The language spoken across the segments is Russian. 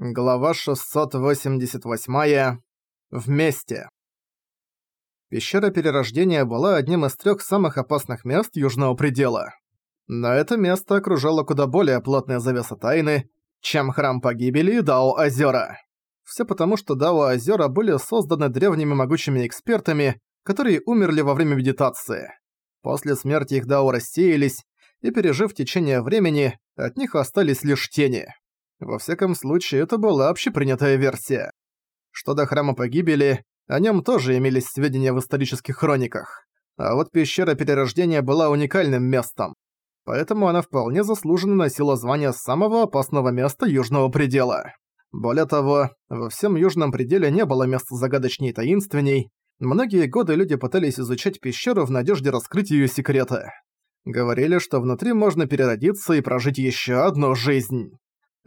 Глава 688. Вместе. Пещера Перерождения была одним из трех самых опасных мест Южного Предела. Но это место окружало куда более плотная завеса тайны, чем Храм Погибели и Дао-Озера. Все потому, что Дао-Озера были созданы древними могучими экспертами, которые умерли во время медитации. После смерти их Дао рассеялись, и пережив течение времени, от них остались лишь тени. Во всяком случае, это была общепринятая версия. Что до Храма Погибели, о нем тоже имелись сведения в исторических хрониках. А вот пещера Перерождения была уникальным местом. Поэтому она вполне заслуженно носила звание самого опасного места Южного Предела. Более того, во всем Южном Пределе не было места загадочней и таинственней. Многие годы люди пытались изучать пещеру в надежде раскрыть ее секреты. Говорили, что внутри можно переродиться и прожить еще одну жизнь.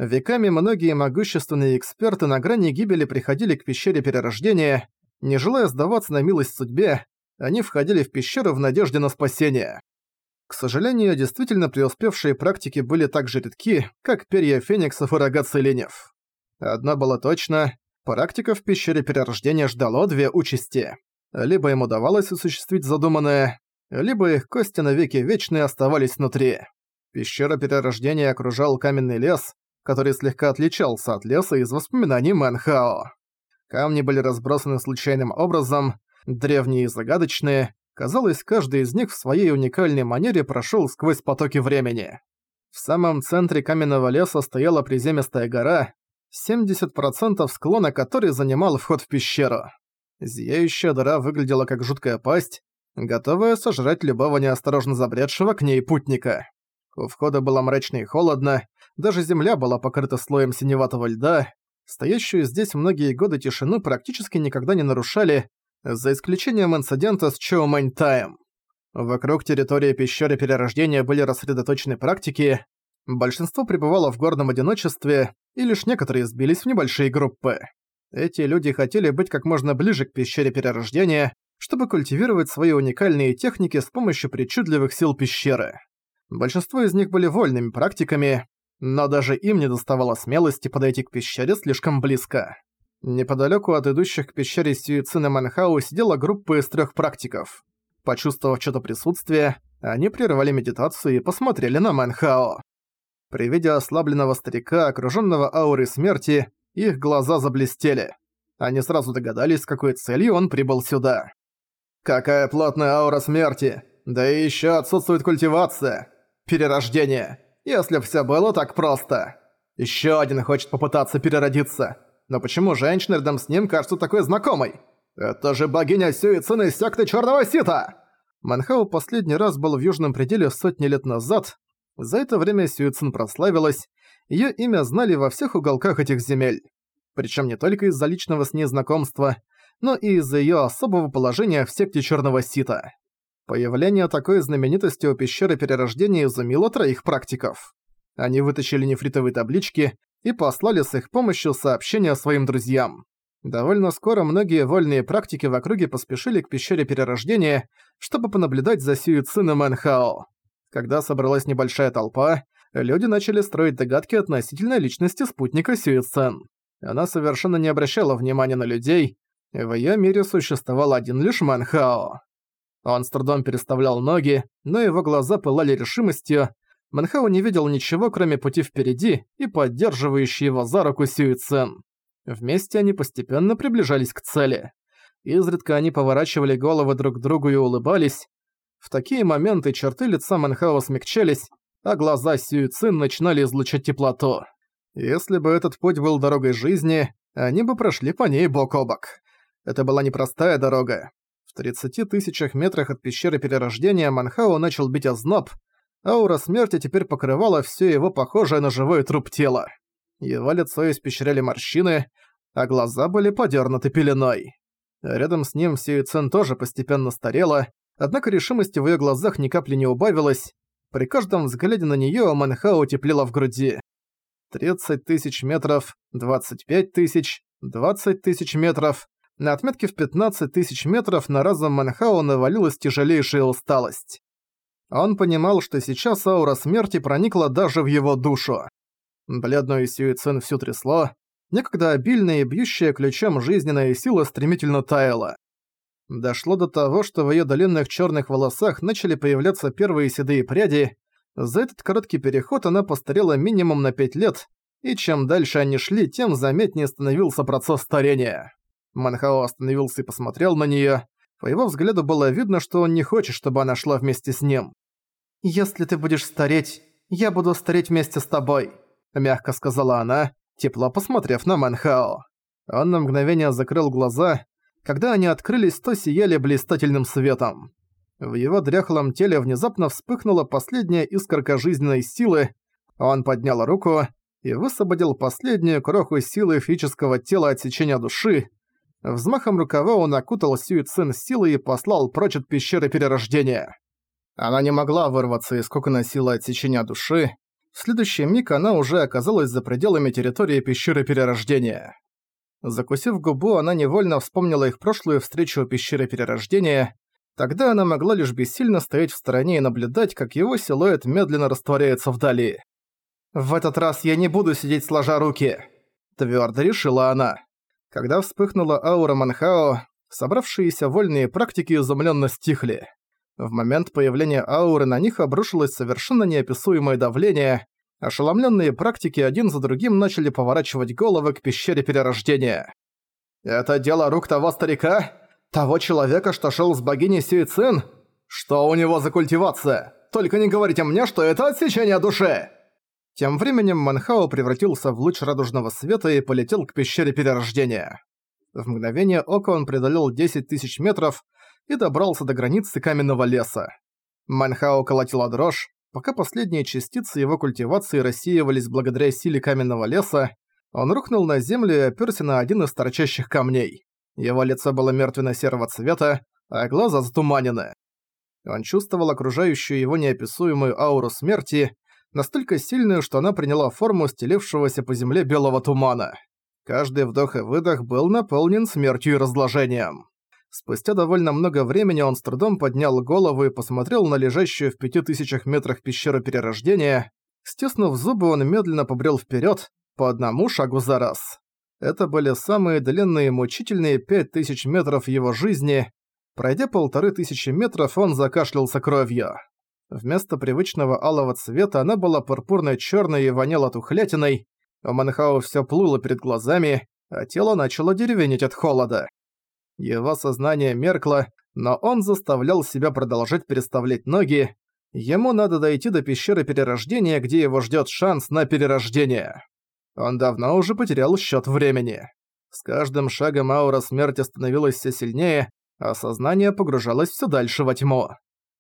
Веками многие могущественные эксперты на грани гибели приходили к пещере перерождения, не желая сдаваться на милость судьбе, они входили в пещеру в надежде на спасение. К сожалению, действительно преуспевшие практики были так же редки, как перья фениксов и рога целенев. Одно было точно, практика в пещере перерождения ждало две участи. Либо им удавалось осуществить задуманное, либо их кости навеки вечные оставались внутри. Пещера перерождения окружал каменный лес, который слегка отличался от леса из воспоминаний Мэнхао. Камни были разбросаны случайным образом, древние и загадочные, казалось, каждый из них в своей уникальной манере прошёл сквозь потоки времени. В самом центре каменного леса стояла приземистая гора, 70% склона которой занимал вход в пещеру. Зияющая дыра выглядела как жуткая пасть, готовая сожрать любого неосторожно забредшего к ней путника. У входа было мрачно и холодно, даже земля была покрыта слоем синеватого льда. Стоящую здесь многие годы тишину практически никогда не нарушали, за исключением инцидента с Чоу Мэньтаем. Вокруг территории пещеры Перерождения были рассредоточены практики, большинство пребывало в горном одиночестве, и лишь некоторые сбились в небольшие группы. Эти люди хотели быть как можно ближе к пещере Перерождения, чтобы культивировать свои уникальные техники с помощью причудливых сил пещеры. Большинство из них были вольными практиками, но даже им не доставало смелости подойти к пещере слишком близко. Неподалеку от идущих к пещере Сюицина Манхау сидела группа из трех практиков. Почувствовав что-то присутствие, они прервали медитацию и посмотрели на Манхао. При виде ослабленного старика, окружённого аурой смерти, их глаза заблестели. Они сразу догадались, с какой целью он прибыл сюда. «Какая плотная аура смерти! Да и ещё отсутствует культивация! Перерождение! если все было так просто. Еще один хочет попытаться переродиться. Но почему женщина рядом с ним кажется такой знакомой? Это же богиня Сюицин из секты Черного Сита! Манхау последний раз был в Южном пределе сотни лет назад. За это время Сюицин прославилась, ее имя знали во всех уголках этих земель. Причем не только из-за личного с ней знакомства, но и из-за ее особого положения в секте Черного Сита. Появление такой знаменитости у пещеры Перерождения изумило троих практиков. Они вытащили нефритовые таблички и послали с их помощью сообщения своим друзьям. Довольно скоро многие вольные практики в округе поспешили к пещере Перерождения, чтобы понаблюдать за Сюицином Мэнхао. Когда собралась небольшая толпа, люди начали строить догадки относительно личности спутника Сюицен. Она совершенно не обращала внимания на людей, в её мире существовал один лишь Мэнхао. Он с трудом переставлял ноги, но его глаза пылали решимостью. Манхау не видел ничего, кроме пути впереди и поддерживающей его за руку Сюицен. Вместе они постепенно приближались к цели. Изредка они поворачивали головы друг к другу и улыбались. В такие моменты черты лица Манхао смягчались, а глаза Сюицин начинали излучать теплоту. Если бы этот путь был дорогой жизни, они бы прошли по ней бок о бок. Это была непростая дорога. В 30 тысячах метрах от пещеры Перерождения Манхао начал бить озноб, аура смерти теперь покрывала все его похожее на живой труп тело. Его лицо испещряли морщины, а глаза были подернуты пеленой. Рядом с ним Сюицен тоже постепенно старела, однако решимости в ее глазах ни капли не убавилось. При каждом взгляде на нее Манхао теплела в груди. 30 тысяч метров, 25 тысяч, 20 тысяч метров. На отметке в 15 тысяч метров на разум Манхау навалилась тяжелейшая усталость. Он понимал, что сейчас аура смерти проникла даже в его душу. Бледную Сюицин всю трясло. некогда обильная и бьющая ключом жизненная сила стремительно таяла. Дошло до того, что в её длинных чёрных волосах начали появляться первые седые пряди. За этот короткий переход она постарела минимум на пять лет, и чем дальше они шли, тем заметнее становился процесс старения. Манхао остановился и посмотрел на неё. По его взгляду было видно, что он не хочет, чтобы она шла вместе с ним. «Если ты будешь стареть, я буду стареть вместе с тобой», – мягко сказала она, тепло посмотрев на Манхао. Он на мгновение закрыл глаза. Когда они открылись, то сияли блистательным светом. В его дряхлом теле внезапно вспыхнула последняя искорка жизненной силы. Он поднял руку и высвободил последнюю кроху силы физического тела от сечения души. Взмахом рукава он окутал Сюй Цин силой и послал прочь от пещеры перерождения. Она не могла вырваться из кокона силы отсечения души. В следующий миг она уже оказалась за пределами территории пещеры перерождения. Закусив губу, она невольно вспомнила их прошлую встречу у пещеры перерождения. Тогда она могла лишь бессильно стоять в стороне и наблюдать, как его силуэт медленно растворяется вдали. «В этот раз я не буду сидеть сложа руки», – твердо решила она. Когда вспыхнула аура Манхао, собравшиеся вольные практики изумленно стихли. В момент появления ауры на них обрушилось совершенно неописуемое давление. Ошеломленные практики один за другим начали поворачивать головы к пещере перерождения. «Это дело рук того старика? Того человека, что шел с богиней Сюицин? Что у него за культивация? Только не говорите мне, что это отсечение души!» Тем временем Манхао превратился в луч радужного света и полетел к пещере перерождения. В мгновение ока он преодолел 10 тысяч метров и добрался до границы каменного леса. Манхао колотила дрожь, пока последние частицы его культивации рассеивались благодаря силе каменного леса, он рухнул на землю и оперся на один из торчащих камней. Его лицо было мертвенно-серого цвета, а глаза затуманены. Он чувствовал окружающую его неописуемую ауру смерти, настолько сильную, что она приняла форму стелевшегося по земле белого тумана. Каждый вдох и выдох был наполнен смертью и разложением. Спустя довольно много времени он с трудом поднял голову и посмотрел на лежащую в пяти тысячах метрах пещеру перерождения. Стиснув зубы, он медленно побрел вперед по одному шагу за раз. Это были самые длинные и мучительные пять тысяч метров его жизни. Пройдя полторы тысячи метров, он закашлялся кровью. Вместо привычного алого цвета она была пурпурной черной и воняла тухлятиной. У Манхау все плыло перед глазами, а тело начало деревенеть от холода. Его сознание меркло, но он заставлял себя продолжать переставлять ноги. Ему надо дойти до пещеры перерождения, где его ждет шанс на перерождение. Он давно уже потерял счет времени. С каждым шагом аура смерти становилась все сильнее, а сознание погружалось все дальше во тьму.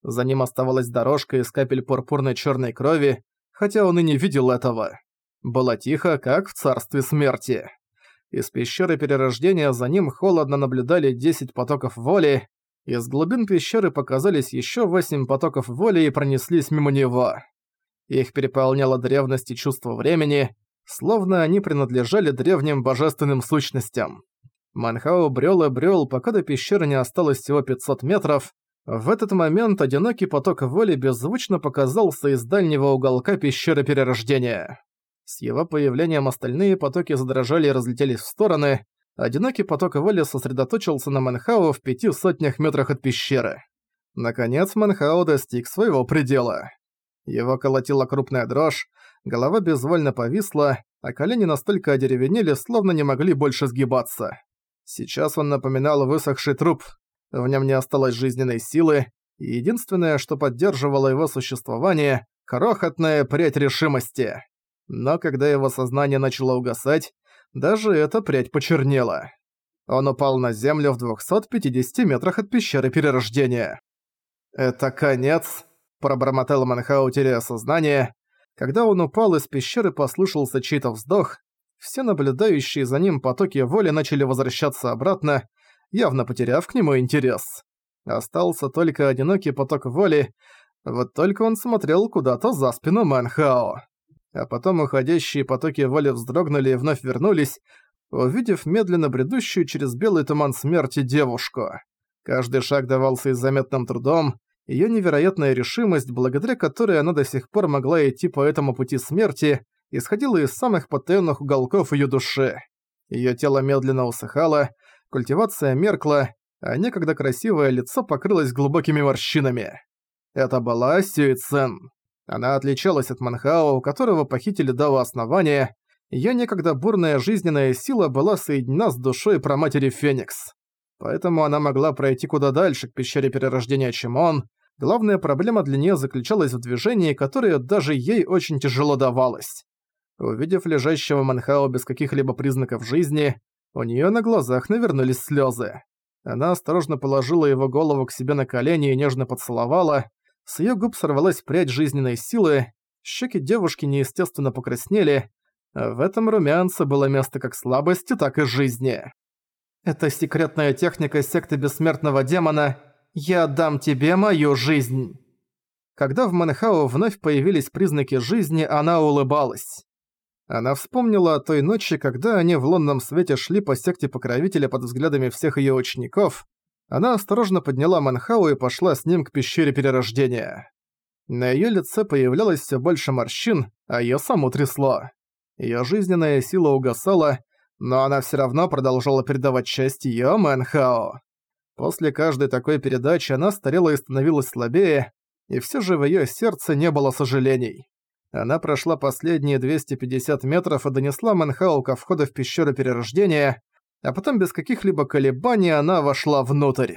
За ним оставалась дорожка из капель пурпурной черной крови, хотя он и не видел этого. Было тихо, как в царстве смерти. Из пещеры перерождения за ним холодно наблюдали 10 потоков воли, из глубин пещеры показались еще 8 потоков воли и пронеслись мимо него. Их переполняло древность и чувство времени, словно они принадлежали древним божественным сущностям. Манхао брёл и брёл, пока до пещеры не осталось всего 500 метров, в этот момент одинокий поток воли беззвучно показался из дальнего уголка пещеры перерождения. С его появлением остальные потоки задрожали и разлетелись в стороны. Одинокий поток воли сосредоточился на Манхао в пяти сотнях метрах от пещеры. Наконец Манхао достиг своего предела. Его колотила крупная дрожь, голова безвольно повисла, а колени настолько одеревенели, словно не могли больше сгибаться. Сейчас он напоминал высохший труп, в нем не осталось жизненной силы, и единственное, что поддерживало его существование – крохотная прядь решимости. Но когда его сознание начало угасать, даже эта прядь почернела. Он упал на землю в 250 метрах от пещеры перерождения. «Это конец», – пробормотал Манхау, теряя сознание. Когда он упал, из пещеры послышался чей-то вздох. Все наблюдающие за ним потоки воли начали возвращаться обратно, явно потеряв к нему интерес. Остался только одинокий поток воли, вот только он смотрел куда-то за спину Мэнхао. А потом уходящие потоки воли вздрогнули и вновь вернулись, увидев медленно бредущую через белый туман смерти девушку. Каждый шаг давался и заметным трудом, её невероятная решимость, благодаря которой она до сих пор могла идти по этому пути смерти, исходила из самых потаённых уголков её души. Её тело медленно усыхало, культивация меркла, а некогда красивое лицо покрылось глубокими морщинами. Это была Сюи Цен. Она отличалась от Манхао, которого похитили до основания. Её некогда бурная жизненная сила была соединена с душой проматери Феникс. Поэтому она могла пройти куда дальше к пещере перерождения Чимон. Главная проблема для неё заключалась в движении, которое даже ей очень тяжело давалось. Увидев лежащего Манхао без каких-либо признаков жизни, у неё на глазах навернулись слёзы. Она осторожно положила его голову к себе на колени и нежно поцеловала. С её губ сорвалась прядь жизненной силы, щеки девушки неестественно покраснели, в этом румянце было место как слабости, так и жизни. «Это секретная техника секты Бессмертного Демона. Я отдам тебе мою жизнь!» Когда в Манхау вновь появились признаки жизни, она улыбалась. Она вспомнила о той ночи, когда они в лунном свете шли по секте покровителя под взглядами всех её учеников. Она осторожно подняла Манхау и пошла с ним к пещере перерождения. На её лице появлялось всё больше морщин, а её саму трясло. Её жизненная сила угасала, но она всё равно продолжала передавать часть её Манхао. После каждой такой передачи она старела и становилась слабее, и всё же в её сердце не было сожалений. Она прошла последние 250 метров и донесла Манхау ко входу в пещеру перерождения, а потом без каких-либо колебаний она вошла внутрь.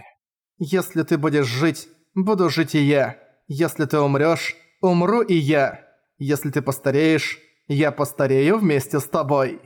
«Если ты будешь жить, буду жить и я. Если ты умрёшь, умру и я. Если ты постареешь, я постарею вместе с тобой».